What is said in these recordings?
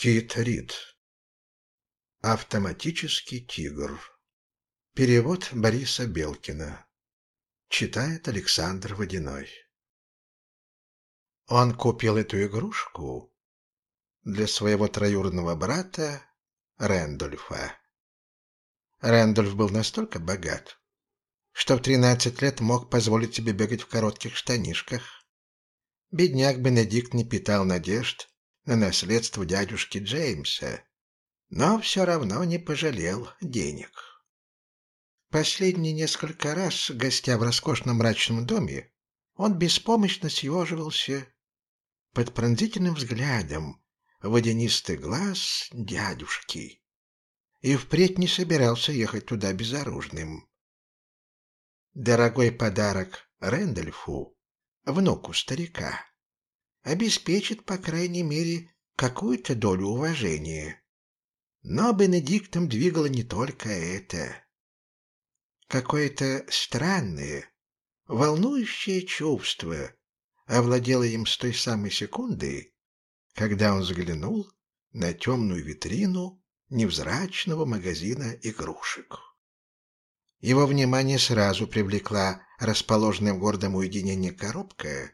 Кит Рид. Автоматический тигр. Перевод Бориса Белкина. Читает Александр Водяной. Он купил эту игрушку для своего троюродного брата Рэндольфа. Рэндольф был настолько богат, что в тринадцать лет мог позволить себе бегать в коротких штанишках. Бедняк Бенедикт не питал надежд на наследство дядюшки Джеймса, но все равно не пожалел денег. Последние несколько раз, гостя в роскошном мрачном доме, он беспомощно съеживался под пронзительным взглядом водянистый глаз дядюшки и впредь не собирался ехать туда безоружным. Дорогой подарок Рэндольфу, внуку старика, обеспечит, по крайней мере, какую-то долю уважения. Но Бенедиктом двигало не только это. Какое-то странное, волнующее чувство овладело им с той самой секунды, когда он взглянул на темную витрину невзрачного магазина игрушек. Его внимание сразу привлекла расположенная в гордом уединении коробка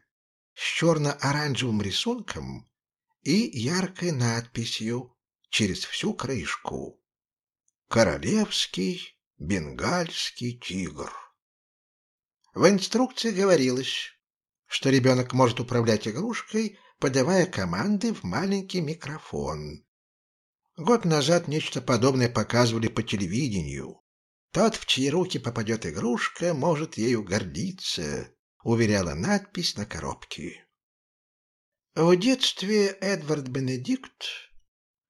с черно-оранжевым рисунком и яркой надписью через всю крышку «Королевский бенгальский тигр». В инструкции говорилось, что ребенок может управлять игрушкой, подавая команды в маленький микрофон. Год назад нечто подобное показывали по телевидению. Тот, в чьи руки попадет игрушка, может ею гордиться уверяла надпись на коробке. В детстве Эдвард Бенедикт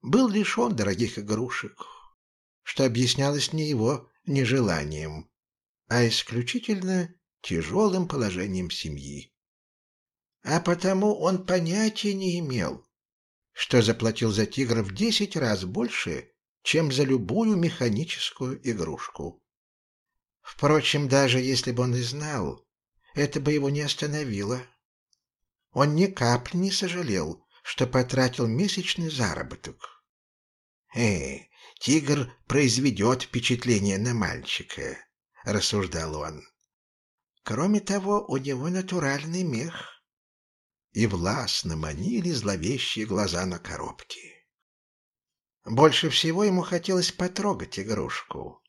был лишен дорогих игрушек, что объяснялось не его нежеланием, а исключительно тяжелым положением семьи. А потому он понятия не имел, что заплатил за тигра в десять раз больше, чем за любую механическую игрушку. Впрочем, даже если бы он и знал, это бы его не остановило. Он ни капли не сожалел, что потратил месячный заработок. «Э, тигр произведет впечатление на мальчика», — рассуждал он. «Кроме того, у него натуральный мех». И властно манили зловещие глаза на коробке. Больше всего ему хотелось потрогать игрушку,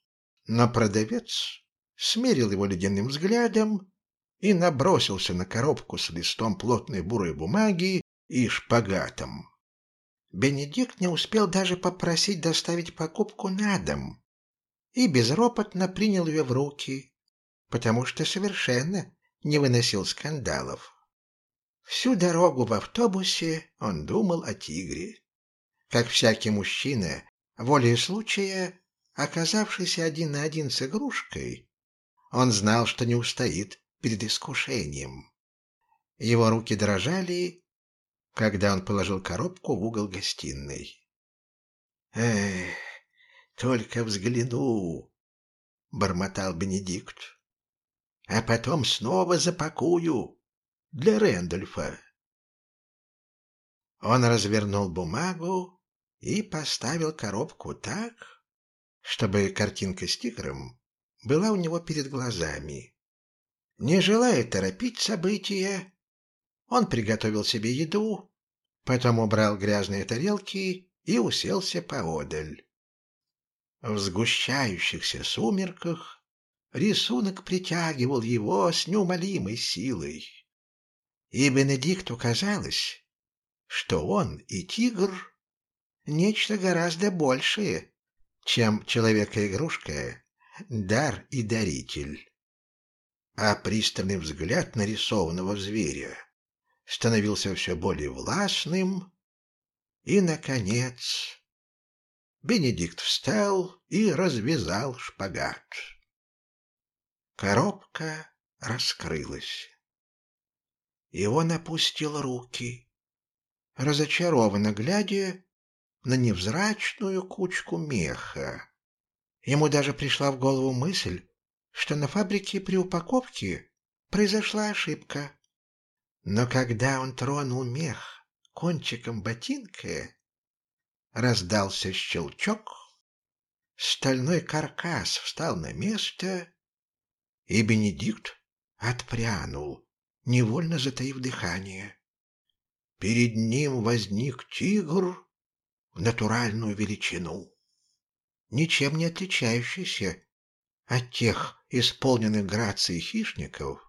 но продавец смерил его ледяным взглядом и набросился на коробку с листом плотной бурой бумаги и шпагатом. Бенедикт не успел даже попросить доставить покупку на дом и безропотно принял ее в руки, потому что совершенно не выносил скандалов. Всю дорогу в автобусе он думал о тигре. Как всякий мужчина, волей случая, оказавшийся один на один с игрушкой, он знал, что не устоит перед искушением. Его руки дрожали, когда он положил коробку в угол гостиной. «Эх, только взгляну!» — бормотал Бенедикт. «А потом снова запакую для Рэндольфа». Он развернул бумагу и поставил коробку так, чтобы картинка с тигром была у него перед глазами. Не желая торопить события, он приготовил себе еду, потом убрал грязные тарелки и уселся поодаль. В сгущающихся сумерках рисунок притягивал его с неумолимой силой. И Бенедикту казалось, что он и тигр — нечто гораздо большее, чем человека-игрушка, дар и даритель а пристальный взгляд нарисованного зверя становился все более властным, и, наконец, Бенедикт встал и развязал шпагат. Коробка раскрылась. И он опустил руки, разочарованно глядя на невзрачную кучку меха. Ему даже пришла в голову мысль, что на фабрике при упаковке произошла ошибка. Но когда он тронул мех кончиком ботинка, Раздался щелчок, стальной каркас встал на место, и Бенедикт отпрянул, невольно затаив дыхание. Перед ним возник тигр в натуральную величину, ничем не отличающийся от тех исполненных грацией хищников,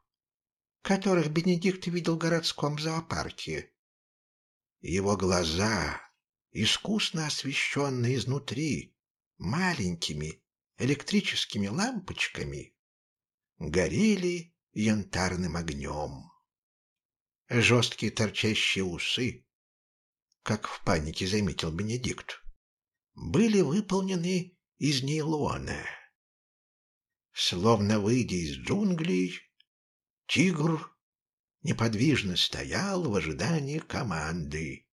которых Бенедикт видел в городском зоопарке. Его глаза, искусно освещенные изнутри маленькими электрическими лампочками, горели янтарным огнем. Жесткие торчащие усы, как в панике заметил Бенедикт, были выполнены из нейлона. Словно выйдя из джунглей, тигр неподвижно стоял в ожидании команды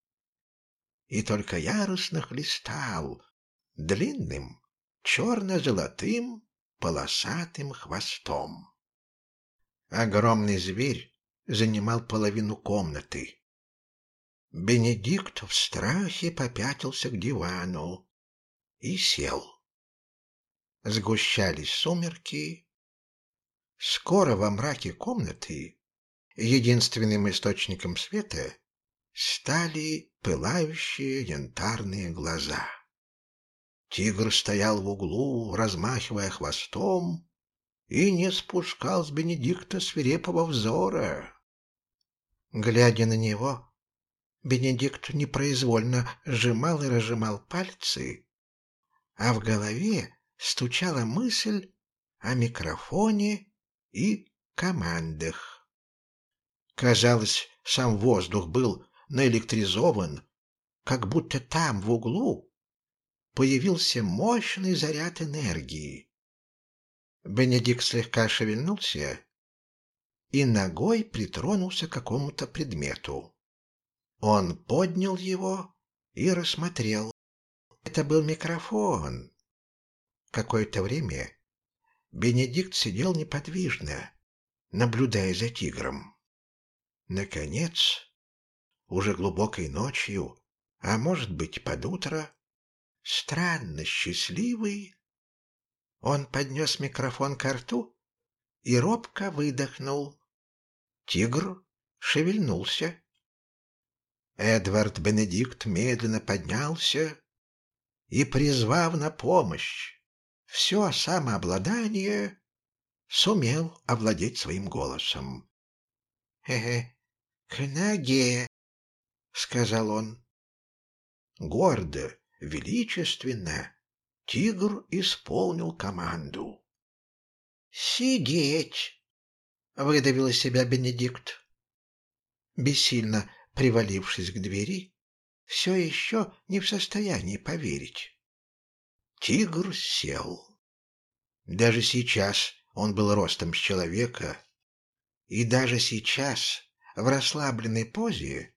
и только яростно хлестал длинным черно-золотым полосатым хвостом. Огромный зверь занимал половину комнаты. Бенедикт в страхе попятился к дивану и сел. Сгущались сумерки. Скоро во мраке комнаты единственным источником света стали пылающие янтарные глаза. Тигр стоял в углу, размахивая хвостом, и не спускал с Бенедикта свирепого взора. Глядя на него, Бенедикт непроизвольно сжимал и разжимал пальцы, а в голове стучала мысль о микрофоне и командах. Казалось, сам воздух был наэлектризован, как будто там, в углу, появился мощный заряд энергии. Бенедикт слегка шевельнулся и ногой притронулся к какому-то предмету. Он поднял его и рассмотрел. Это был микрофон. Какое-то время Бенедикт сидел неподвижно, наблюдая за тигром. Наконец, уже глубокой ночью, а может быть под утро, странно счастливый, он поднес микрофон к рту и робко выдохнул. Тигр шевельнулся. Эдвард Бенедикт медленно поднялся и, призвав на помощь все самообладание, сумел овладеть своим голосом. «Хе-хе, к ноге!» — сказал он. Гордо, величественно тигр исполнил команду. «Сидеть!» — выдавил из себя Бенедикт. Бессильно привалившись к двери, все еще не в состоянии поверить. Тигр сел. Даже сейчас он был ростом с человека, и даже сейчас в расслабленной позе,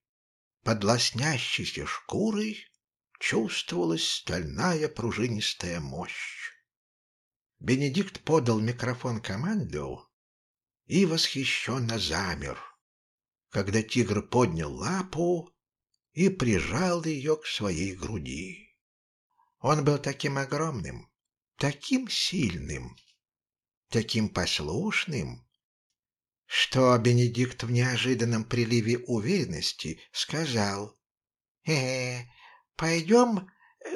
под лоснящейся шкурой, чувствовалась стальная пружинистая мощь. Бенедикт подал микрофон команду и восхищенно замер, когда тигр поднял лапу и прижал ее к своей груди. Он был таким огромным, таким сильным, таким послушным, что Бенедикт в неожиданном приливе уверенности сказал «Э, пойдем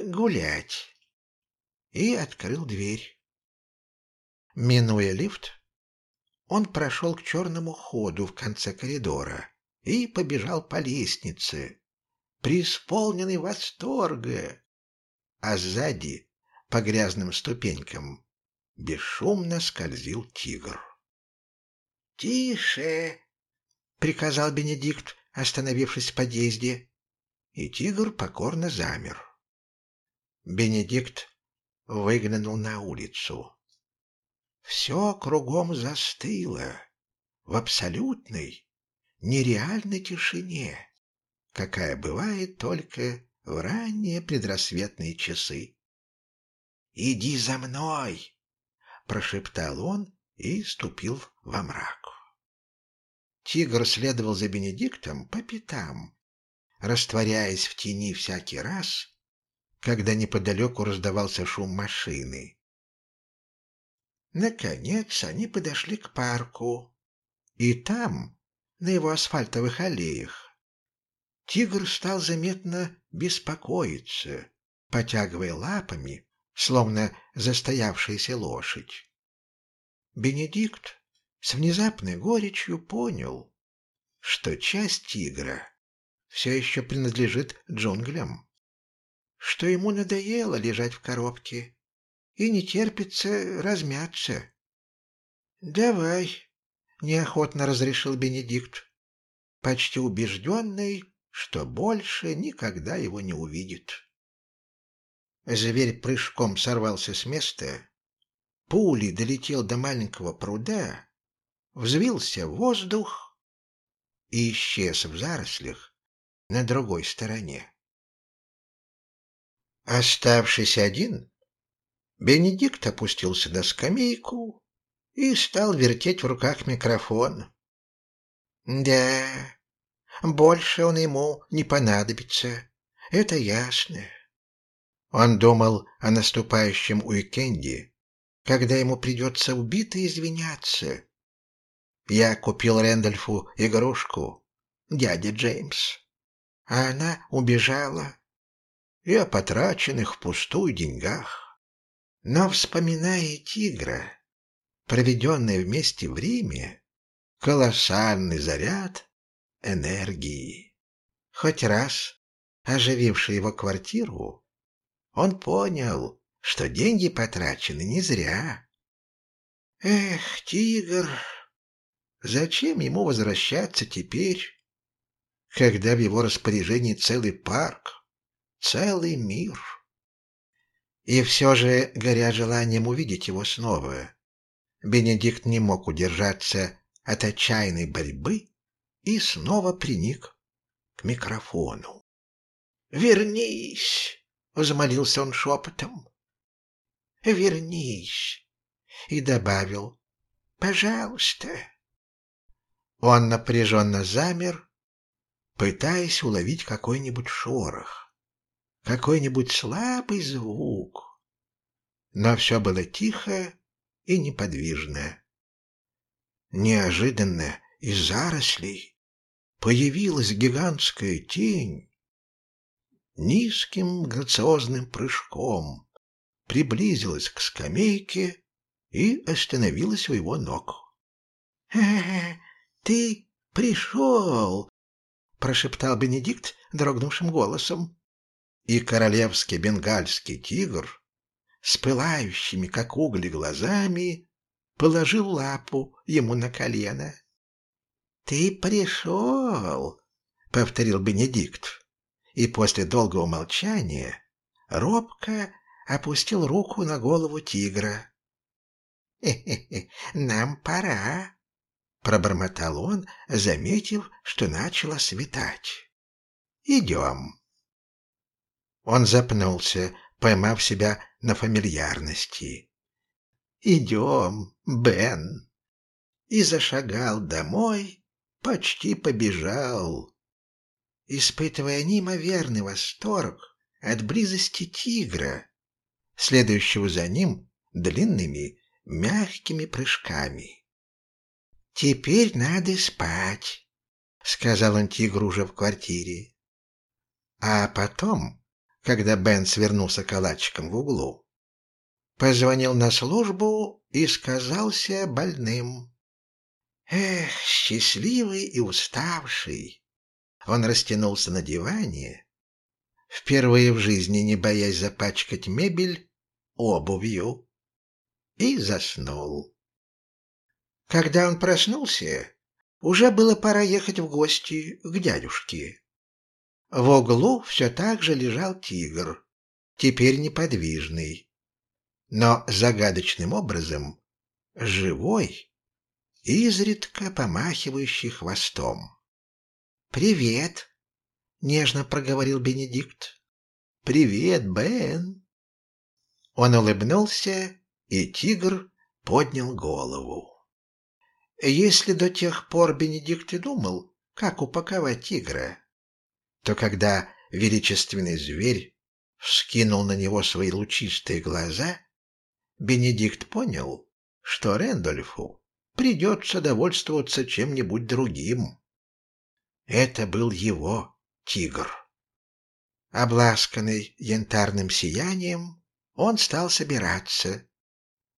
гулять» и открыл дверь. Минуя лифт, он прошел к черному ходу в конце коридора и побежал по лестнице, преисполненный восторга, а сзади, по грязным ступенькам, бесшумно скользил тигр. «Тише!» — приказал Бенедикт, остановившись в подъезде, и тигр покорно замер. Бенедикт выглянул на улицу. Все кругом застыло в абсолютной, нереальной тишине, какая бывает только в ранние предрассветные часы. «Иди за мной!» — прошептал он и ступил во мрак. Тигр следовал за Бенедиктом по пятам, растворяясь в тени всякий раз, когда неподалеку раздавался шум машины. Наконец они подошли к парку, и там, на его асфальтовых аллеях, тигр стал заметно беспокоиться, потягивая лапами, словно застоявшаяся лошадь. Бенедикт с внезапной горечью понял, что часть тигра все еще принадлежит джунглям, что ему надоело лежать в коробке и не терпится размяться. «Давай», — неохотно разрешил Бенедикт, почти убежденный, что больше никогда его не увидит. Зверь прыжком сорвался с места, пулей долетел до маленького пруда, взвился в воздух и исчез в зарослях на другой стороне. Оставшись один, Бенедикт опустился на скамейку и стал вертеть в руках микрофон. Да, больше он ему не понадобится, это ясно. Он думал о наступающем уикенде, когда ему придется убито извиняться. Я купил Рэндольфу игрушку, дядя Джеймс, а она убежала и о потраченных впустую деньгах. Но, вспоминая тигра, проведенное вместе время, колоссальный заряд энергии. Хоть раз, ожививший его квартиру, он понял, что деньги потрачены не зря. Эх, тигр, зачем ему возвращаться теперь, когда в его распоряжении целый парк, целый мир? И все же, горя желанием увидеть его снова, Бенедикт не мог удержаться от отчаянной борьбы и снова приник к микрофону. «Вернись!» — взмолился он шепотом. «Вернись!» и добавил «Пожалуйста». Он напряженно замер, пытаясь уловить какой-нибудь шорох, какой-нибудь слабый звук. Но все было тихо и неподвижно. Неожиданно из зарослей появилась гигантская тень. Низким грациозным прыжком приблизилась к скамейке и остановилась у его ног. — Ты пришел! — прошептал Бенедикт дрогнувшим голосом. И королевский бенгальский тигр с пылающими, как угли, глазами положил лапу ему на колено. «Ты пришел!» — повторил Бенедикт. И после долгого молчания робко опустил руку на голову тигра. «Хе-хе-хе, нам пора!» — пробормотал он, заметив, что начало светать. «Идем!» Он запнулся, поймав себя на фамильярности. «Идем, Бен!» И зашагал домой, почти побежал, испытывая неимоверный восторг от близости тигра, следующего за ним длинными мягкими прыжками. «Теперь надо спать», — сказал он тигру уже в квартире. А потом, когда Бен свернулся калачиком в углу, позвонил на службу и сказался больным. Эх, счастливый и уставший. Он растянулся на диване, впервые в жизни не боясь запачкать мебель обувью, и заснул. Когда он проснулся, уже было пора ехать в гости к дядюшке. В углу все так же лежал тигр, теперь неподвижный, но загадочным образом живой изредка помахивающий хвостом. «Привет!» — нежно проговорил Бенедикт. «Привет, Бен!» Он улыбнулся, и тигр поднял голову. Если до тех пор Бенедикт и думал, как упаковать тигра, то когда величественный зверь вскинул на него свои лучистые глаза, Бенедикт понял, что Рэндольфу придется довольствоваться чем-нибудь другим. Это был его тигр. Обласканный янтарным сиянием, он стал собираться.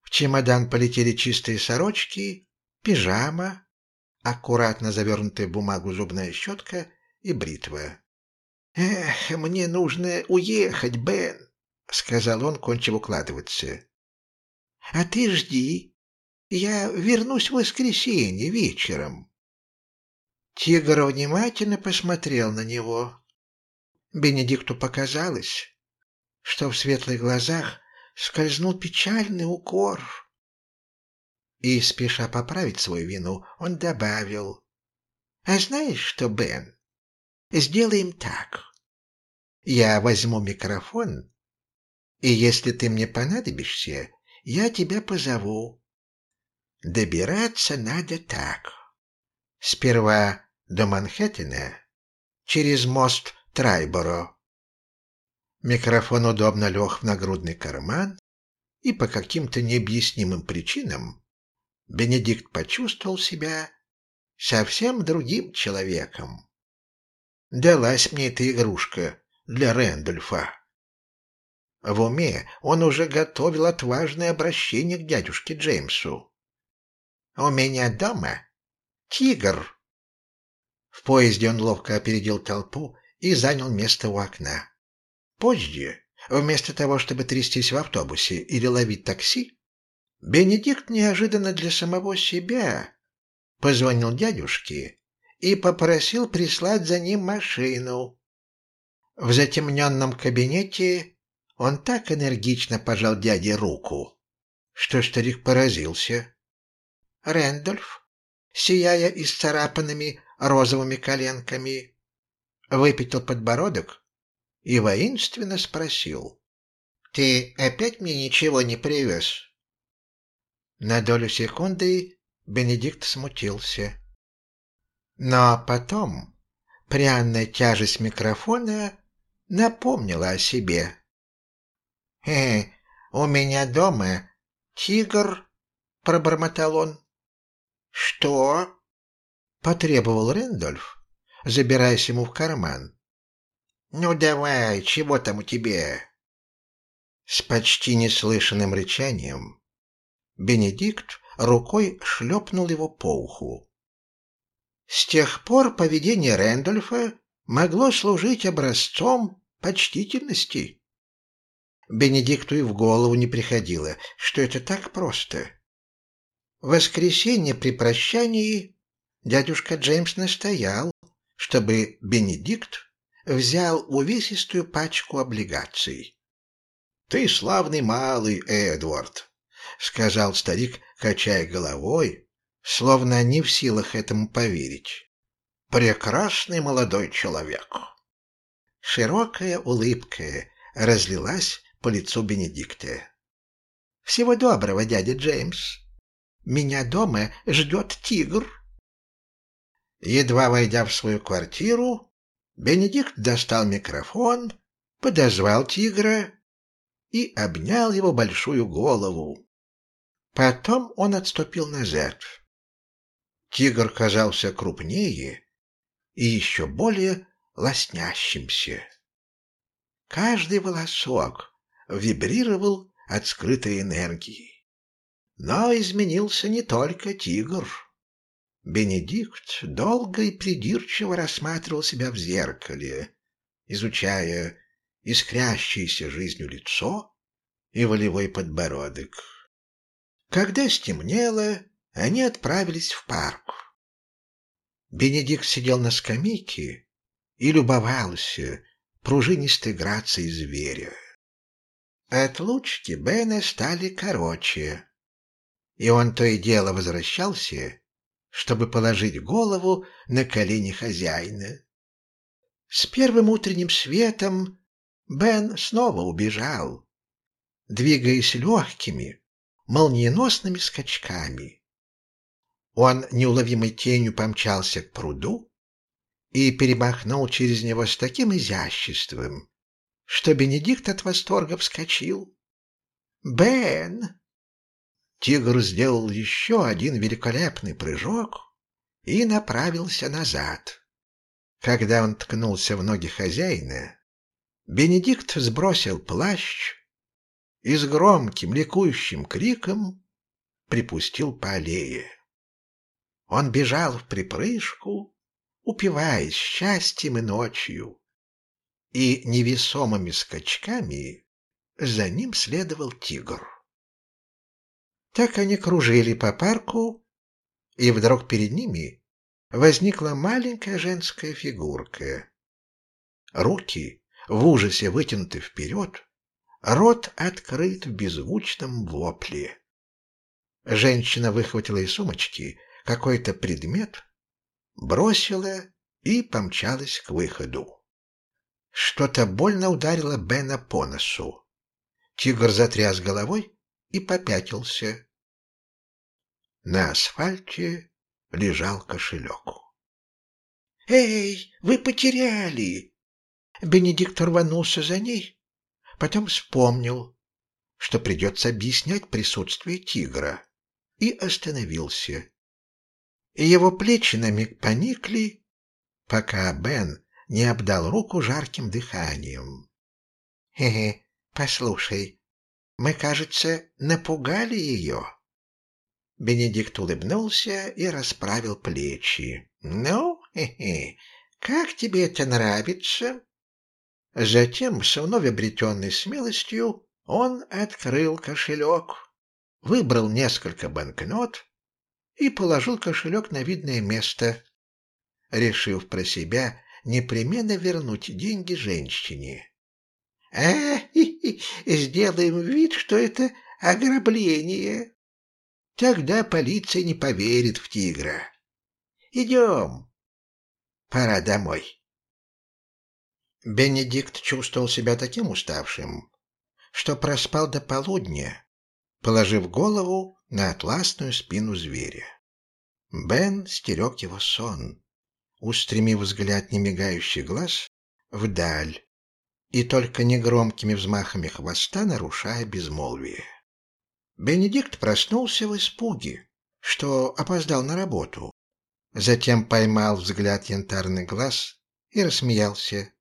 В чемодан полетели чистые сорочки, пижама, аккуратно завернутая в бумагу зубная щетка и бритва. «Эх, мне нужно уехать, Бен», — сказал он, кончив укладываться. «А ты жди. Я вернусь в воскресенье вечером». Тигр внимательно посмотрел на него. Бенедикту показалось, что в светлых глазах скользнул печальный укор. И, спеша поправить свою вину, он добавил. «А знаешь что, Бен, сделаем так. Я возьму микрофон, и если ты мне понадобишься, я тебя позову. Добираться надо так. Сперва до Манхэттена, через мост Трайборо. Микрофон удобно лег в нагрудный карман, и по каким-то необъяснимым причинам Бенедикт почувствовал себя совсем другим человеком. Далась мне эта игрушка для Рэндольфа. В уме он уже готовил отважное обращение к дядюшке Джеймсу. «У меня дома тигр». В поезде он ловко опередил толпу и занял место у окна. Позже, вместо того, чтобы трястись в автобусе или ловить такси, Бенедикт неожиданно для самого себя позвонил дядюшке и попросил прислать за ним машину. В затемненном кабинете он так энергично пожал дяде руку, что старик поразился. Рэндольф, сияя исцарапанными розовыми коленками, выпятил подбородок и воинственно спросил. — Ты опять мне ничего не привез? На долю секунды Бенедикт смутился. Но потом пряная тяжесть микрофона напомнила о себе. «Э, у меня дома тигр», — пробормотал он. «Что?» — потребовал Рэндольф, забираясь ему в карман. «Ну давай, чего там у тебя?» С почти неслышанным рычанием Бенедикт рукой шлепнул его по уху. С тех пор поведение Рэндольфа могло служить образцом почтительности. Бенедикту и в голову не приходило, что это так просто. Воскресенье при прощании дядюшка Джеймс настоял, чтобы Бенедикт взял увесистую пачку облигаций. «Ты славный малый, Эдвард!» — сказал старик, качая головой, словно не в силах этому поверить. «Прекрасный молодой человек!» Широкая улыбка разлилась по лицу Бенедикта. «Всего доброго, дядя Джеймс! Меня дома ждет тигр!» Едва войдя в свою квартиру, Бенедикт достал микрофон, подозвал тигра и обнял его большую голову. Потом он отступил назад. Тигр казался крупнее и еще более лоснящимся. Каждый волосок вибрировал от скрытой энергии. Но изменился не только тигр. Бенедикт долго и придирчиво рассматривал себя в зеркале, изучая искрящееся жизнью лицо и волевой подбородок. Когда стемнело, они отправились в парк. Бенедикт сидел на скамейке и любовался пружинистой грацией зверя. Отлучки Бена стали короче, и он то и дело возвращался, чтобы положить голову на колени хозяина. С первым утренним светом Бен снова убежал, двигаясь легкими, молниеносными скачками. Он неуловимой тенью помчался к пруду и перемахнул через него с таким изяществом, что Бенедикт от восторга вскочил. «Бен!» Тигр сделал еще один великолепный прыжок и направился назад. Когда он ткнулся в ноги хозяина, Бенедикт сбросил плащ и с громким ликующим криком припустил по аллее. Он бежал в припрыжку, упиваясь счастьем и ночью, и невесомыми скачками за ним следовал тигр. Так они кружили по парку, и вдруг перед ними возникла маленькая женская фигурка. Руки в ужасе вытянуты вперед, рот открыт в беззвучном вопле. Женщина выхватила из сумочки какой-то предмет, бросила и помчалась к выходу. Что-то больно ударило Бена по носу. Тигр затряс головой и попятился. На асфальте лежал кошелек. «Эй, вы потеряли!» Бенедикт рванулся за ней, потом вспомнил, что придется объяснять присутствие тигра, и остановился. Его плечи на миг поникли, пока Бен не обдал руку жарким дыханием. «Хе-хе, послушай, мы, кажется, напугали ее. Бенедикт улыбнулся и расправил плечи. «Ну, хе -хе, как тебе это нравится?» Затем, с вновь обретенной смелостью, он открыл кошелек, выбрал несколько банкнот и положил кошелек на видное место, решив про себя непременно вернуть деньги женщине. А, сделаем вид, что это ограбление. Тогда полиция не поверит в тигра. Идем. Пора домой. Бенедикт чувствовал себя таким уставшим, что проспал до полудня, положив голову на атласную спину зверя. Бен стерег его сон, устремив взгляд немигающий глаз вдаль, и только негромкими взмахами хвоста нарушая безмолвие. Бенедикт проснулся в испуге, что опоздал на работу. Затем поймал взгляд янтарный глаз и рассмеялся.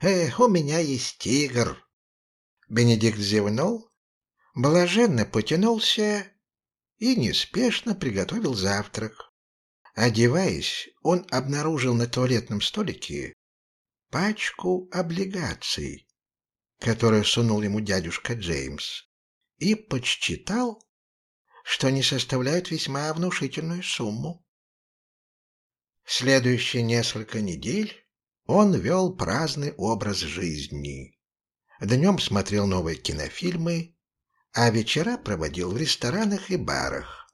«Эх, у меня есть тигр!» Бенедикт зевнул, блаженно потянулся и неспешно приготовил завтрак. Одеваясь, он обнаружил на туалетном столике пачку облигаций, которую сунул ему дядюшка Джеймс, и подсчитал, что они составляют весьма внушительную сумму. Следующие несколько недель он вел праздный образ жизни. Днем смотрел новые кинофильмы, а вечера проводил в ресторанах и барах.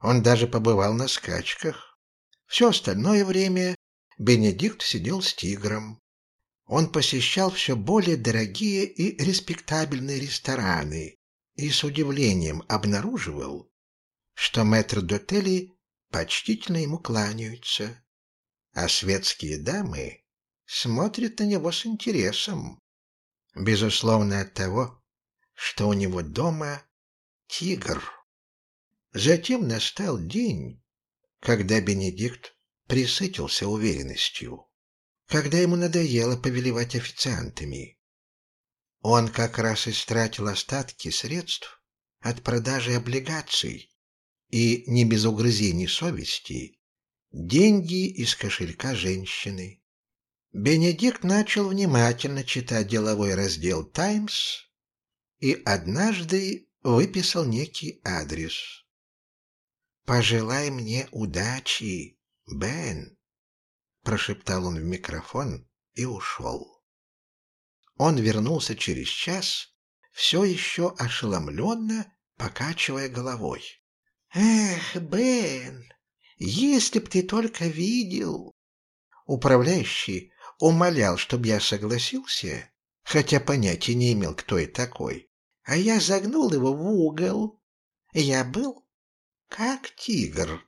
Он даже побывал на скачках. Все остальное время Бенедикт сидел с тигром. Он посещал все более дорогие и респектабельные рестораны и с удивлением обнаруживал, что мэтр-дотели почтительно ему кланяются, а светские дамы смотрят на него с интересом, безусловно от того, что у него дома тигр. Затем настал день, когда Бенедикт присытился уверенностью, когда ему надоело повелевать официантами. Он как раз истратил остатки средств от продажи облигаций и, не без угрызений совести, деньги из кошелька женщины. Бенедикт начал внимательно читать деловой раздел «Таймс» и однажды выписал некий адрес. «Пожелай мне удачи», «Бен!» — прошептал он в микрофон и ушел. Он вернулся через час, все еще ошеломленно покачивая головой. «Эх, Бен, если б ты только видел!» Управляющий умолял, чтобы я согласился, хотя понятия не имел, кто и такой, а я загнул его в угол. Я был как тигр.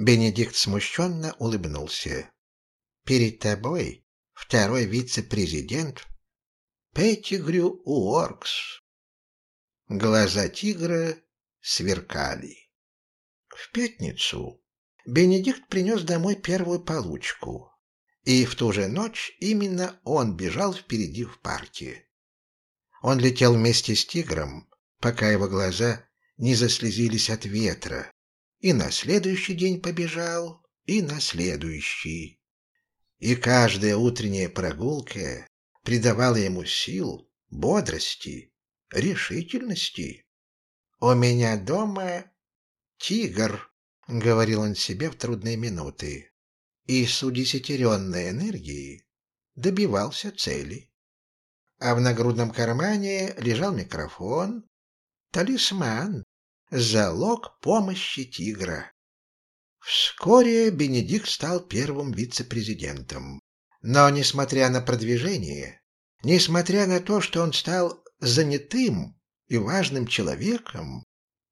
Бенедикт смущенно улыбнулся. «Перед тобой второй вице-президент Петтигрю Уоркс. Глаза тигра сверкали. В пятницу Бенедикт принес домой первую получку, и в ту же ночь именно он бежал впереди в парке. Он летел вместе с тигром, пока его глаза не заслезились от ветра, и на следующий день побежал, и на следующий. И каждая утренняя прогулка придавала ему сил, бодрости, решительности. «У меня дома тигр», — говорил он себе в трудные минуты, и с удесятеренной энергией добивался цели. А в нагрудном кармане лежал микрофон, талисман, залог помощи тигра. Вскоре Бенедикт стал первым вице-президентом. Но, несмотря на продвижение, несмотря на то, что он стал занятым и важным человеком,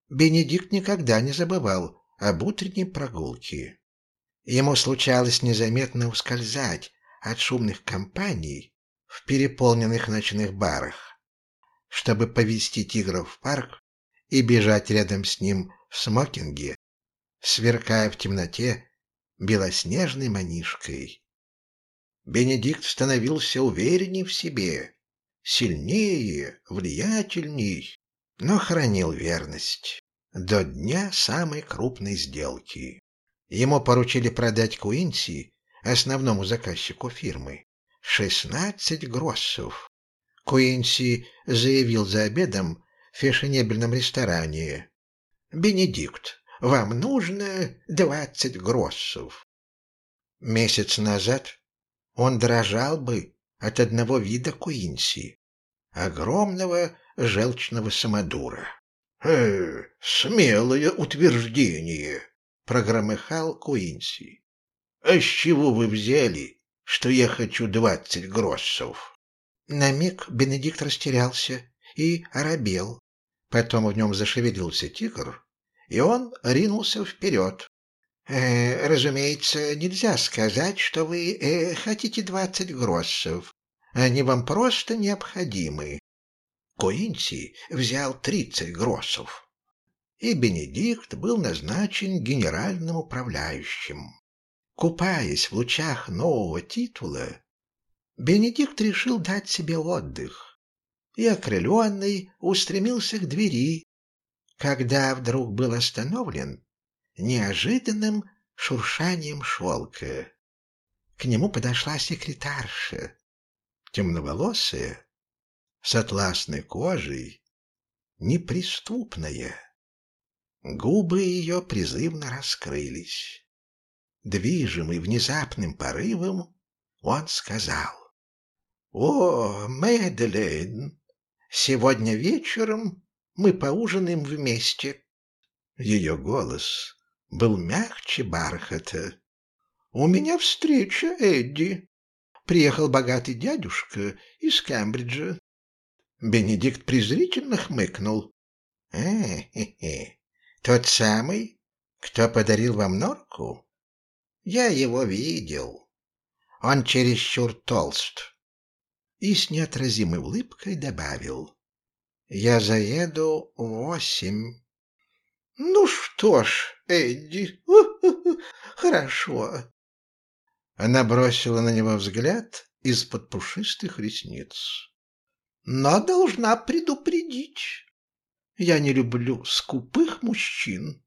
Бенедикт никогда не забывал об утренней прогулке. Ему случалось незаметно ускользать от шумных компаний в переполненных ночных барах, чтобы повести тигра в парк и бежать рядом с ним в смокинге сверкая в темноте белоснежной манишкой. Бенедикт становился увереннее в себе, сильнее, влиятельней, но хранил верность до дня самой крупной сделки. Ему поручили продать Куинси, основному заказчику фирмы, шестнадцать гроссов. Куинси заявил за обедом фешенебельном ресторане. «Бенедикт, вам нужно двадцать гроссов. Месяц назад он дрожал бы от одного вида Куинси, огромного желчного самодура. «Э, смелое утверждение!» — прогромыхал Куинси. «А с чего вы взяли, что я хочу двадцать гроссов?» На миг Бенедикт растерялся и оробел. Потом в нем зашевелился тигр, и он ринулся вперед. «Э, «Разумеется, нельзя сказать, что вы э, хотите двадцать гроссов. Они вам просто необходимы». Коинси взял тридцать гроссов, и Бенедикт был назначен генеральным управляющим. Купаясь в лучах нового титула, Бенедикт решил дать себе отдых и, окрыленный, устремился к двери, когда вдруг был остановлен неожиданным шуршанием шелка. К нему подошла секретарша, темноволосая, с атласной кожей, неприступная. Губы ее призывно раскрылись. Движимый внезапным порывом, он сказал, «О, Мэдлин, сегодня вечером мы поужинаем вместе». Ее голос был мягче бархата. «У меня встреча, Эдди. Приехал богатый дядюшка из Кембриджа». Бенедикт презрительно хмыкнул. «Э-хе-хе, тот самый, кто подарил вам норку? Я его видел. Он чересчур толст». И с неотразимой улыбкой добавил. Я заеду восемь. Ну что ж, Эдди, хорошо. Она бросила на него взгляд из-под пушистых ресниц. Но должна предупредить. Я не люблю скупых мужчин.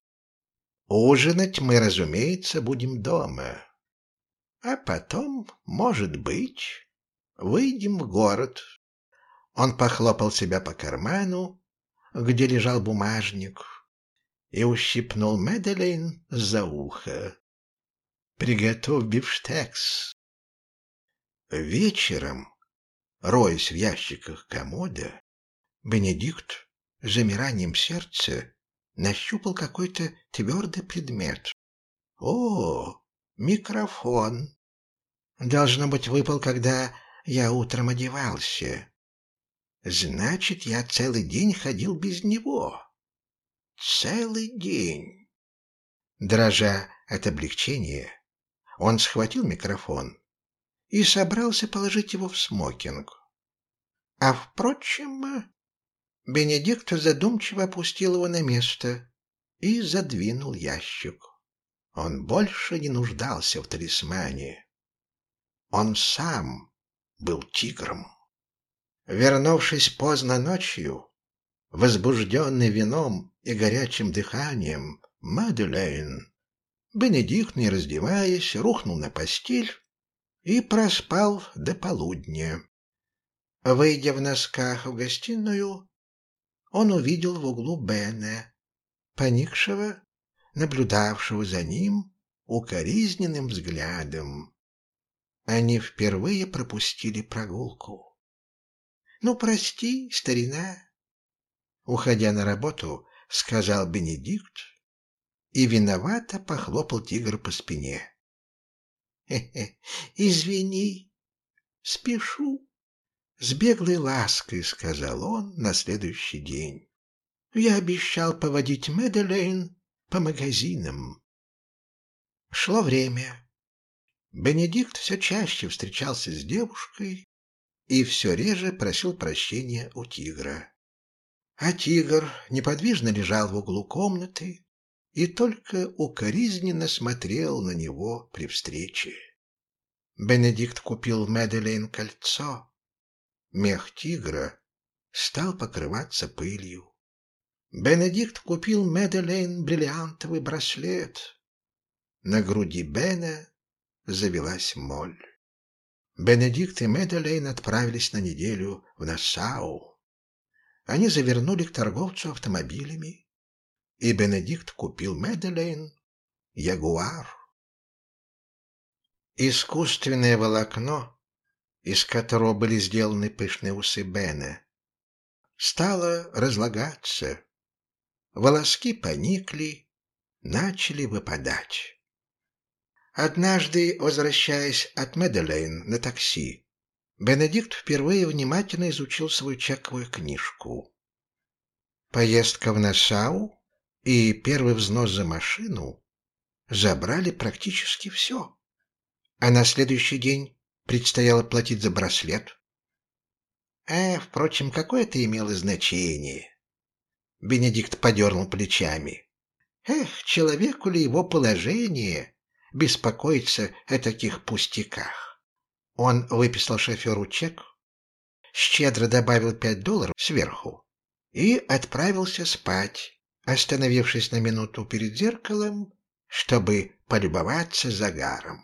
Ужинать мы, разумеется, будем дома. А потом, может быть, выйдем в город. Он похлопал себя по карману, где лежал бумажник, и ущипнул Меделин за ухо. «Приготовь бифштекс». Вечером, роясь в ящиках комода, Бенедикт замиранием сердца нащупал какой-то твердый предмет. «О, микрофон!» Должно быть, выпал, когда я утром одевался. Значит, я целый день ходил без него. Целый день. Дрожа от облегчения, он схватил микрофон и собрался положить его в смокинг. А впрочем, Бенедикт задумчиво опустил его на место и задвинул ящик. Он больше не нуждался в талисмане. Он сам был тигром. Вернувшись поздно ночью, возбужденный вином и горячим дыханием, Маделейн, Бенедикт, не раздеваясь, рухнул на постель и проспал до полудня. Выйдя в носках в гостиную, он увидел в углу Бена, поникшего, наблюдавшего за ним укоризненным взглядом. Они впервые пропустили прогулку. «Ну, прости, старина!» Уходя на работу, сказал Бенедикт и виновато похлопал тигра по спине. «Хе-хе, извини, спешу!» С беглой лаской сказал он на следующий день. «Я обещал поводить Меделейн по магазинам». Шло время. Бенедикт все чаще встречался с девушкой и все реже просил прощения у тигра. А тигр неподвижно лежал в углу комнаты и только укоризненно смотрел на него при встрече. Бенедикт купил Меделейн кольцо, Мех тигра стал покрываться пылью. Бенедикт купил Меделейн бриллиантовый браслет. На груди Бена завелась моль. Бенедикт и Меделейн отправились на неделю в Нассау. Они завернули к торговцу автомобилями, и Бенедикт купил Меделейн Ягуар. Искусственное волокно из которого были сделаны пышные усы Бена, стало разлагаться. Волоски поникли, начали выпадать. Однажды, возвращаясь от Меделейн на такси, Бенедикт впервые внимательно изучил свою чековую книжку. Поездка в Нассау и первый взнос за машину забрали практически все. А на следующий день предстояло платить за браслет. А, впрочем, какое это имело значение? Бенедикт подернул плечами. Эх, человеку ли его положение беспокоиться о таких пустяках? Он выписал шоферу чек, щедро добавил пять долларов сверху и отправился спать, остановившись на минуту перед зеркалом, чтобы полюбоваться загаром.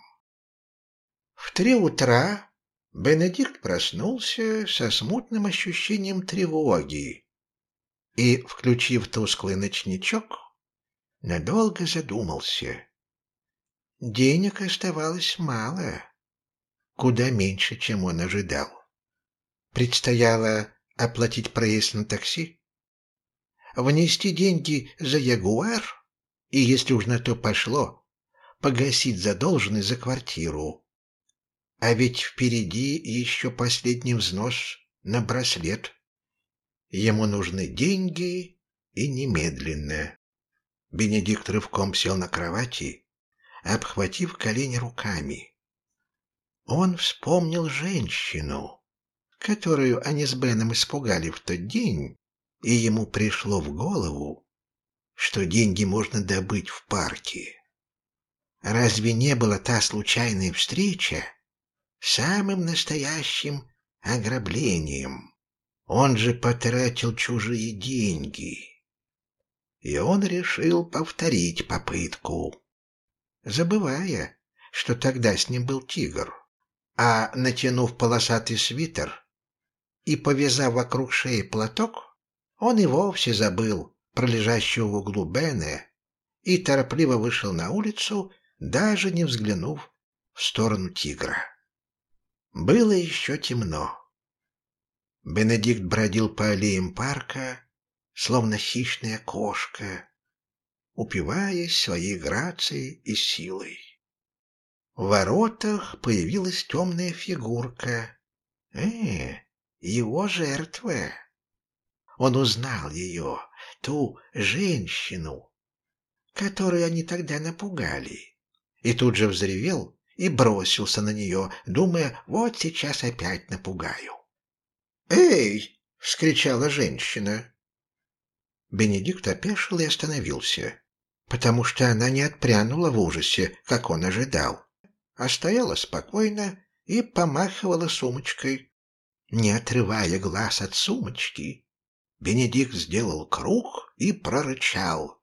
В три утра Бенедикт проснулся со смутным ощущением тревоги и, включив тусклый ночничок, надолго задумался. Денег оставалось мало, куда меньше, чем он ожидал. Предстояло оплатить проезд на такси, внести деньги за Ягуар и, если уж на то пошло, погасить задолженность за квартиру. А ведь впереди еще последний взнос на браслет. Ему нужны деньги и немедленно. Бенедикт рывком сел на кровати, обхватив колени руками. Он вспомнил женщину, которую они с Беном испугали в тот день, и ему пришло в голову, что деньги можно добыть в парке. Разве не была та случайная встреча, самым настоящим ограблением. Он же потратил чужие деньги. И он решил повторить попытку, забывая, что тогда с ним был тигр. А натянув полосатый свитер и повязав вокруг шеи платок, он и вовсе забыл про лежащего в углу Бена и торопливо вышел на улицу, даже не взглянув в сторону тигра. Было еще темно. Бенедикт бродил по аллеям парка, словно хищная кошка, упиваясь своей грацией и силой. В воротах появилась темная фигурка. Э, его жертва. Он узнал ее, ту женщину, которую они тогда напугали, и тут же взревел и бросился на нее, думая, вот сейчас опять напугаю. «Эй!» — вскричала женщина. Бенедикт опешил и остановился, потому что она не отпрянула в ужасе, как он ожидал, а стояла спокойно и помахивала сумочкой. Не отрывая глаз от сумочки, Бенедикт сделал круг и прорычал.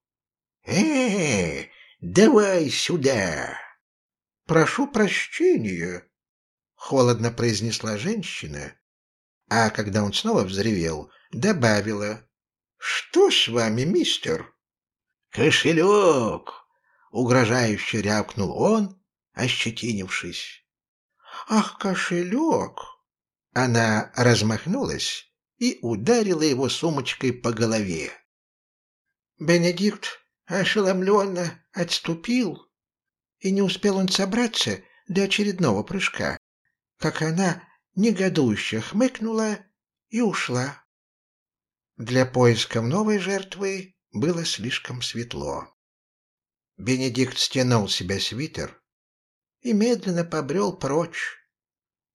«Э, давай сюда!» «Прошу прощения», — холодно произнесла женщина, а когда он снова взревел, добавила. «Что с вами, мистер?» «Кошелек!» — угрожающе рявкнул он, ощетинившись. «Ах, кошелек!» Она размахнулась и ударила его сумочкой по голове. Бенедикт ошеломленно отступил, и не успел он собраться до очередного прыжка, как она негодующе хмыкнула и ушла. Для поисков новой жертвы было слишком светло. Бенедикт стянул себя свитер и медленно побрел прочь,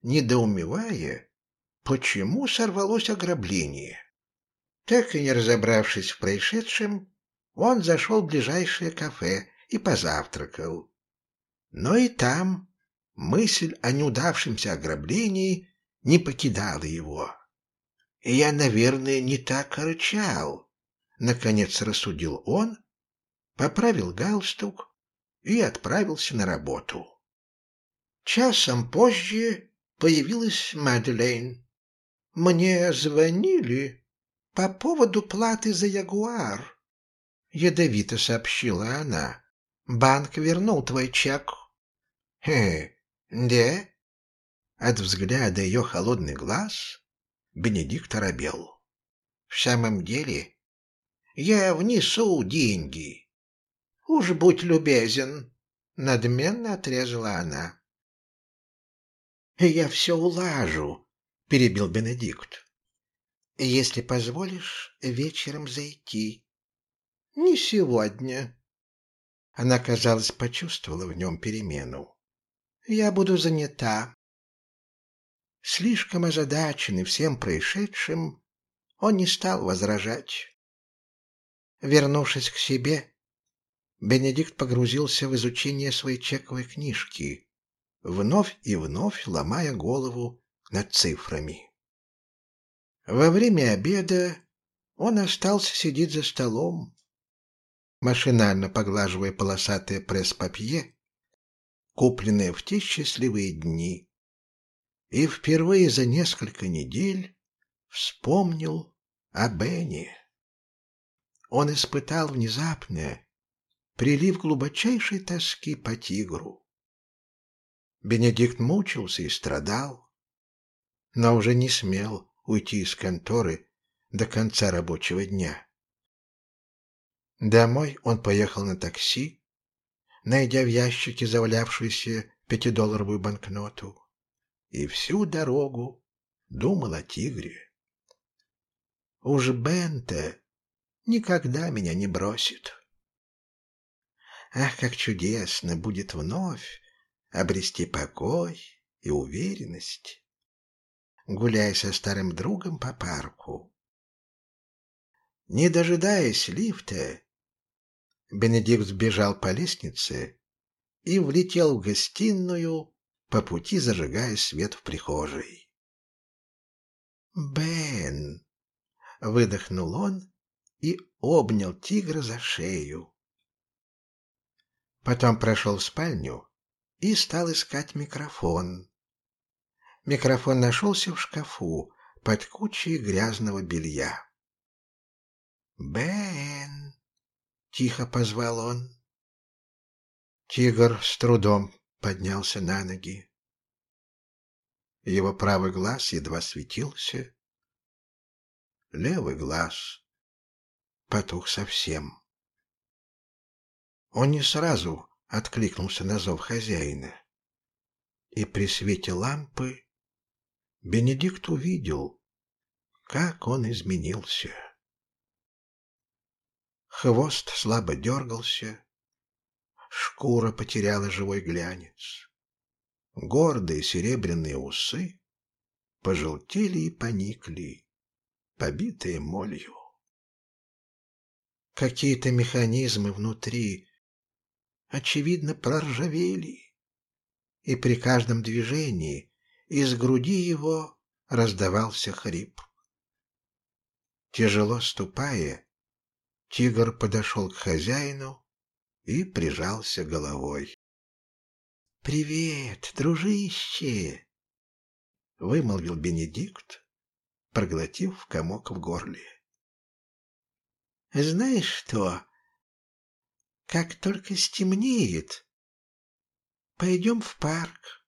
недоумевая, почему сорвалось ограбление. Так и не разобравшись в происшедшем, он зашел в ближайшее кафе и позавтракал. Но и там мысль о неудавшемся ограблении не покидала его. Я, наверное, не так рычал. Наконец рассудил он, поправил галстук и отправился на работу. Часом позже появилась Мадлейн. Мне звонили по поводу платы за Ягуар. Ядовито сообщила она. Банк вернул твой чек. Хе, да? От взгляда ее холодный глаз Бенедикт оробел. «В самом деле, я внесу деньги». «Уж будь любезен», — надменно отрезала она. «Я все улажу», — перебил Бенедикт. «Если позволишь, вечером зайти». «Не сегодня». Она, казалось, почувствовала в нем перемену. «Я буду занята. Слишком озадаченный всем происшедшим, он не стал возражать. Вернувшись к себе, Бенедикт погрузился в изучение своей чековой книжки, вновь и вновь ломая голову над цифрами. Во время обеда он остался сидеть за столом, машинально поглаживая полосатое пресс-папье, купленное в те счастливые дни, и впервые за несколько недель вспомнил о Бене. Он испытал внезапное прилив глубочайшей тоски по тигру. Бенедикт мучился и страдал, но уже не смел уйти из конторы до конца рабочего дня. Домой он поехал на такси, найдя в ящике завалявшуюся пятидолларовую банкноту и всю дорогу думал о тигре. Уж Бенте никогда меня не бросит. Ах, как чудесно будет вновь обрести покой и уверенность, гуляя со старым другом по парку. Не дожидаясь лифта, Бенедикт сбежал по лестнице и влетел в гостиную по пути зажигая свет в прихожей. «Бен!» — выдохнул он и обнял тигра за шею. Потом прошел в спальню и стал искать микрофон. Микрофон нашелся в шкафу под кучей грязного белья. «Бен!» — тихо позвал он. Тигр с трудом поднялся на ноги. Его правый глаз едва светился. Левый глаз потух совсем. Он не сразу откликнулся на зов хозяина. И при свете лампы Бенедикт увидел, как он изменился. Хвост слабо дергался, шкура потеряла живой глянец. Гордые серебряные усы пожелтели и поникли, побитые молью. Какие-то механизмы внутри, очевидно, проржавели, и при каждом движении из груди его раздавался хрип. Тяжело ступая, тигр подошел к хозяину и прижался головой. «Привет, дружище!» — вымолвил Бенедикт, проглотив комок в горле. «Знаешь что? Как только стемнеет, пойдем в парк.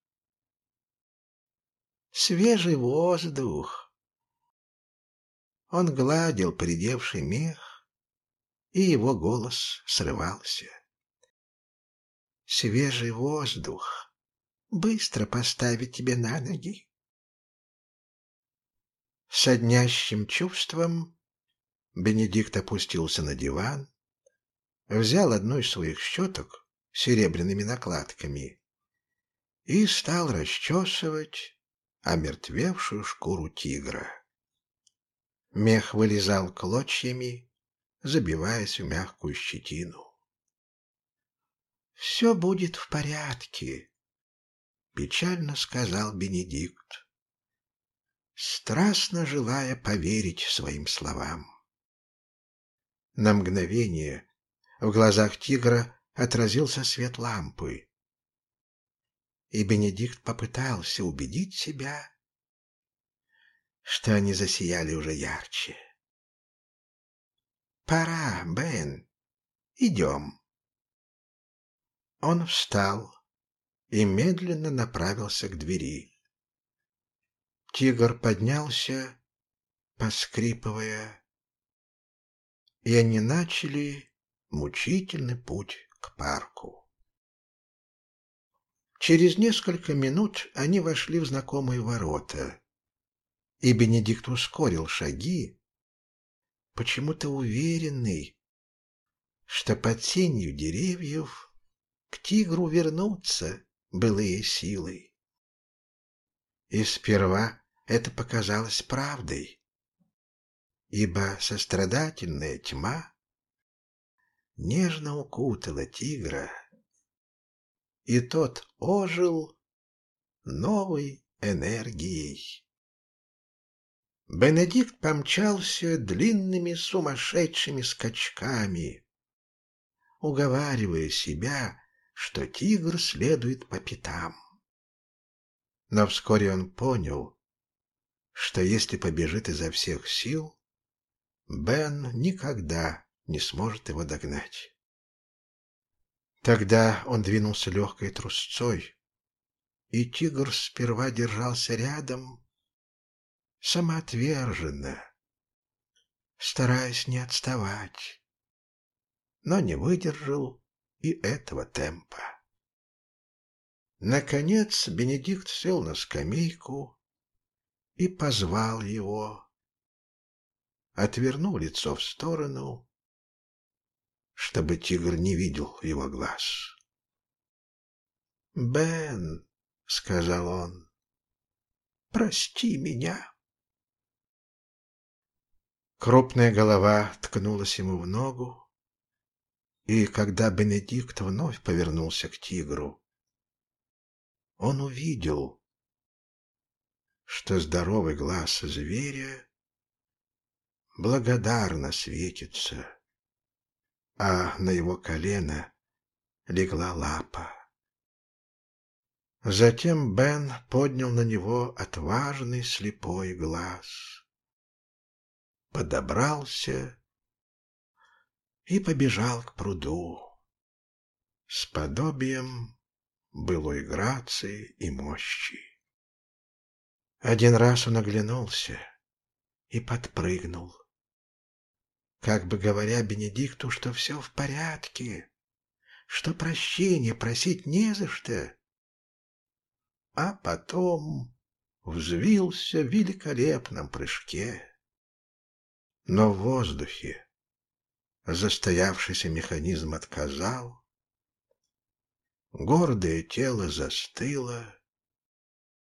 Свежий воздух». Он гладил придевший мех, и его голос срывался. Свежий воздух быстро поставит тебя на ноги. С однящим чувством Бенедикт опустился на диван, взял одну из своих щеток с серебряными накладками и стал расчесывать омертвевшую шкуру тигра. Мех вылезал клочьями, забиваясь в мягкую щетину. «Все будет в порядке», — печально сказал Бенедикт страстно желая поверить своим словам. На мгновение в глазах тигра отразился свет лампы, и Бенедикт попытался убедить себя, что они засияли уже ярче. «Пора, Бен, идем». Он встал и медленно направился к двери. Тигр поднялся, поскрипывая, и они начали мучительный путь к парку. Через несколько минут они вошли в знакомые ворота, и Бенедикт ускорил шаги, почему-то уверенный, что под тенью деревьев к тигру вернутся былые силы. И сперва это показалось правдой, ибо сострадательная тьма нежно укутала тигра, и тот ожил новой энергией. Бенедикт помчался длинными сумасшедшими скачками, уговаривая себя, что тигр следует по пятам. Но вскоре он понял, что если побежит изо всех сил, Бен никогда не сможет его догнать. Тогда он двинулся легкой трусцой, и тигр сперва держался рядом, самоотверженно, стараясь не отставать, но не выдержал и этого темпа. Наконец Бенедикт сел на скамейку и позвал его. Отвернул лицо в сторону, чтобы тигр не видел его глаз. «Бен», — сказал он, — «прости меня». Крупная голова ткнулась ему в ногу, и когда Бенедикт вновь повернулся к тигру, он увидел, что здоровый глаз зверя благодарно светится, а на его колено легла лапа. Затем Бен поднял на него отважный слепой глаз, подобрался и побежал к пруду с подобием былой грации и мощи. Один раз он оглянулся и подпрыгнул, как бы говоря Бенедикту, что все в порядке, что прощения просить не за что. А потом взвился в великолепном прыжке. Но в воздухе застоявшийся механизм отказал, гордое тело застыло,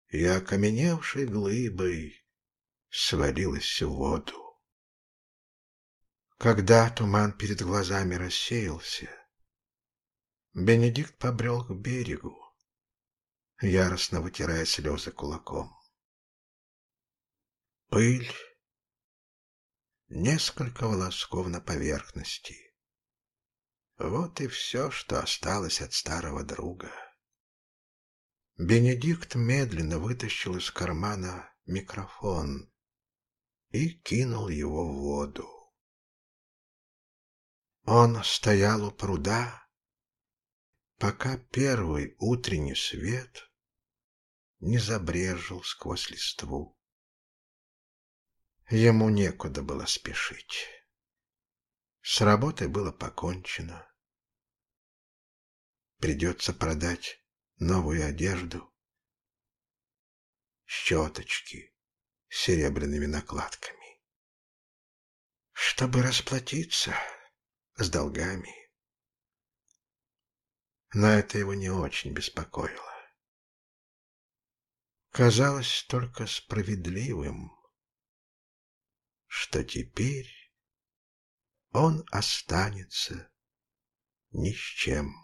и окаменевшей глыбой свалилась в воду. Когда туман перед глазами рассеялся, Бенедикт побрел к берегу, яростно вытирая слезы кулаком. Пыль, несколько волосков на поверхности. Вот и все, что осталось от старого друга. Бенедикт медленно вытащил из кармана микрофон и кинул его в воду. Он стоял у пруда, пока первый утренний свет не забрежил сквозь листву. Ему некуда было спешить. С работой было покончено. Придется продать новую одежду, щеточки с серебряными накладками. Чтобы расплатиться с долгами. Но это его не очень беспокоило. Казалось только справедливым, что теперь он останется ни с чем.